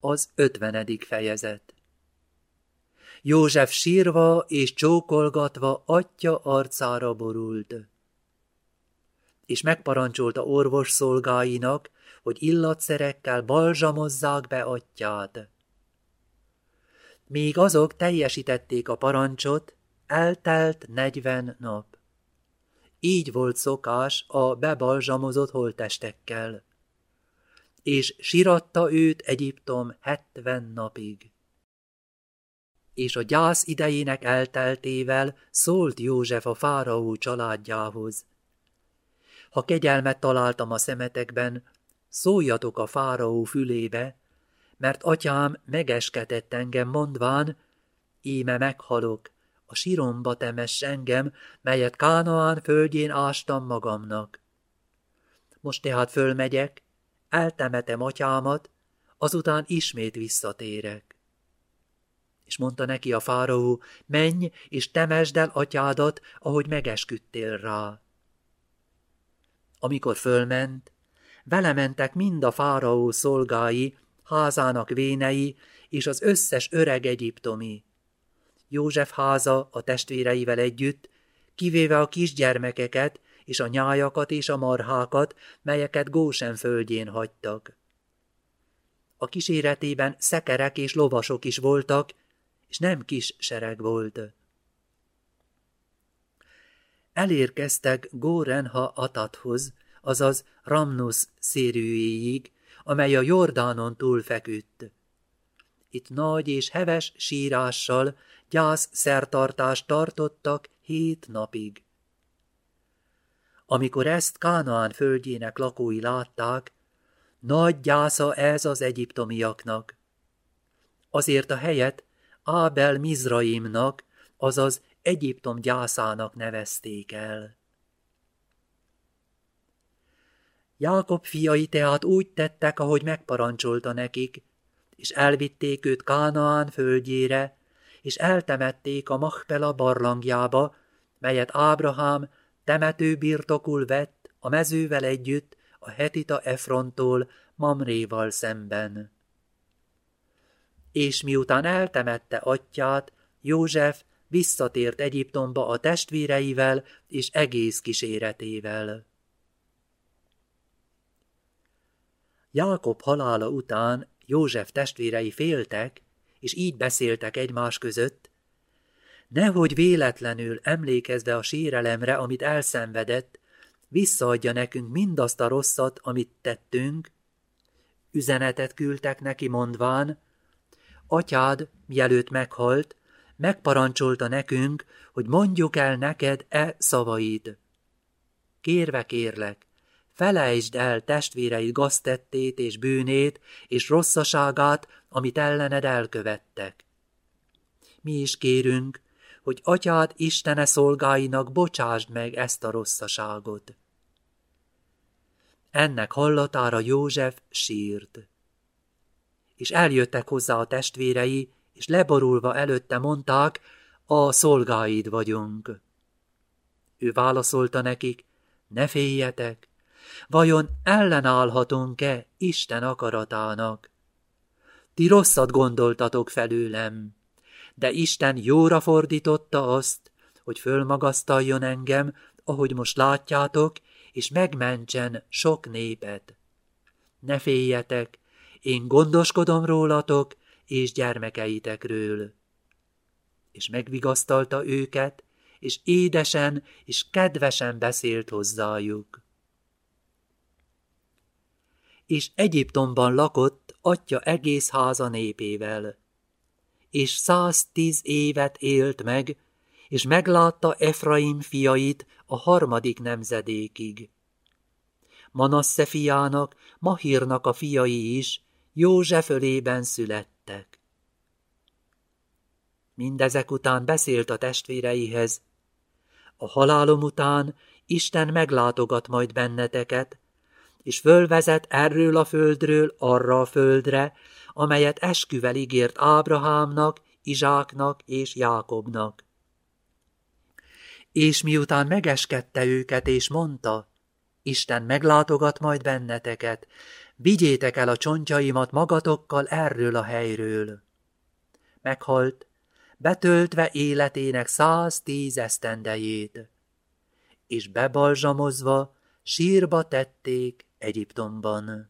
Az ötvenedik fejezet József sírva és csókolgatva atya arcára borult. És megparancsolta orvos szolgáinak, hogy illatszerekkel balzsamozzák be atyát. Míg azok teljesítették a parancsot, eltelt negyven nap. Így volt szokás a bebalzsamozott holtestekkel és siratta őt Egyiptom hetven napig. És a gyász idejének elteltével szólt József a fáraó családjához. Ha kegyelmet találtam a szemetekben, szóljatok a fáraó fülébe, mert atyám megeskedett engem mondván, íme meghalok, a siromba temess engem, melyet Kánaán földjén ástam magamnak. Most tehát fölmegyek, eltemetem atyámat, azután ismét visszatérek. És mondta neki a fáraó, menj és temesd el atyádat, ahogy megesküdtél rá. Amikor fölment, vele mentek mind a fáraó szolgái, házának vénei és az összes öreg egyiptomi. József háza a testvéreivel együtt, kivéve a kisgyermekeket, és a nyájakat és a marhákat, melyeket Gósen földjén hagytak. A kíséretében szekerek és lovasok is voltak, és nem kis sereg volt. Elérkeztek Górenha Atathoz, azaz Ramnus szérűjéig, amely a Jordánon túl feküdt. Itt nagy és heves sírással gyász szertartást tartottak hét napig. Amikor ezt Kánaán földjének lakói látták, nagy gyásza ez az egyiptomiaknak. Azért a helyet Ábel Mizraimnak, azaz Egyiptom gyászának nevezték el. Jákob fiai tehát úgy tettek, ahogy megparancsolta nekik, és elvitték őt Kánaán földjére, és eltemették a Machpela barlangjába, melyet Ábrahám temető birtokul vett a mezővel együtt a hetita Efrontól Mamréval szemben. És miután eltemette atyát, József visszatért Egyiptomba a testvéreivel és egész kíséretével. Jákob halála után József testvérei féltek, és így beszéltek egymás között, nehogy véletlenül emlékezve a sérelemre, amit elszenvedett, visszaadja nekünk mindazt a rosszat, amit tettünk, üzenetet küldtek neki mondván, atyád, mielőtt meghalt, megparancsolta nekünk, hogy mondjuk el neked e szavaid. Kérve kérlek, felejtsd el testvéreid gaztettét és bűnét és rosszaságát, amit ellened elkövettek. Mi is kérünk, hogy atyád Istene szolgáinak bocsásd meg ezt a rosszaságot. Ennek hallatára József sírt. És eljöttek hozzá a testvérei, és leborulva előtte mondták, a szolgáid vagyunk. Ő válaszolta nekik, ne féljetek, vajon ellenállhatunk-e Isten akaratának? Ti rosszat gondoltatok felőlem, de Isten jóra fordította azt, hogy fölmagasztaljon engem, ahogy most látjátok, és megmentsen sok népet. Ne féljetek, én gondoskodom rólatok és gyermekeitekről. És megvigasztalta őket, és édesen és kedvesen beszélt hozzájuk. És Egyiptomban lakott atya egész háza népével és száztíz évet élt meg, és meglátta Efraim fiait a harmadik nemzedékig. Manasse fiának, Mahírnak a fiai is József ölében születtek. Mindezek után beszélt a testvéreihez. A halálom után Isten meglátogat majd benneteket, és fölvezet erről a földről arra a földre, amelyet esküvel ígért Ábrahámnak, Izsáknak és Jákobnak. És miután megeskedte őket és mondta, Isten meglátogat majd benneteket, vigyétek el a csontjaimat magatokkal erről a helyről. Meghalt, betöltve életének száztíz esztendejét, és bebalzsamozva sírba tették Egyiptomban.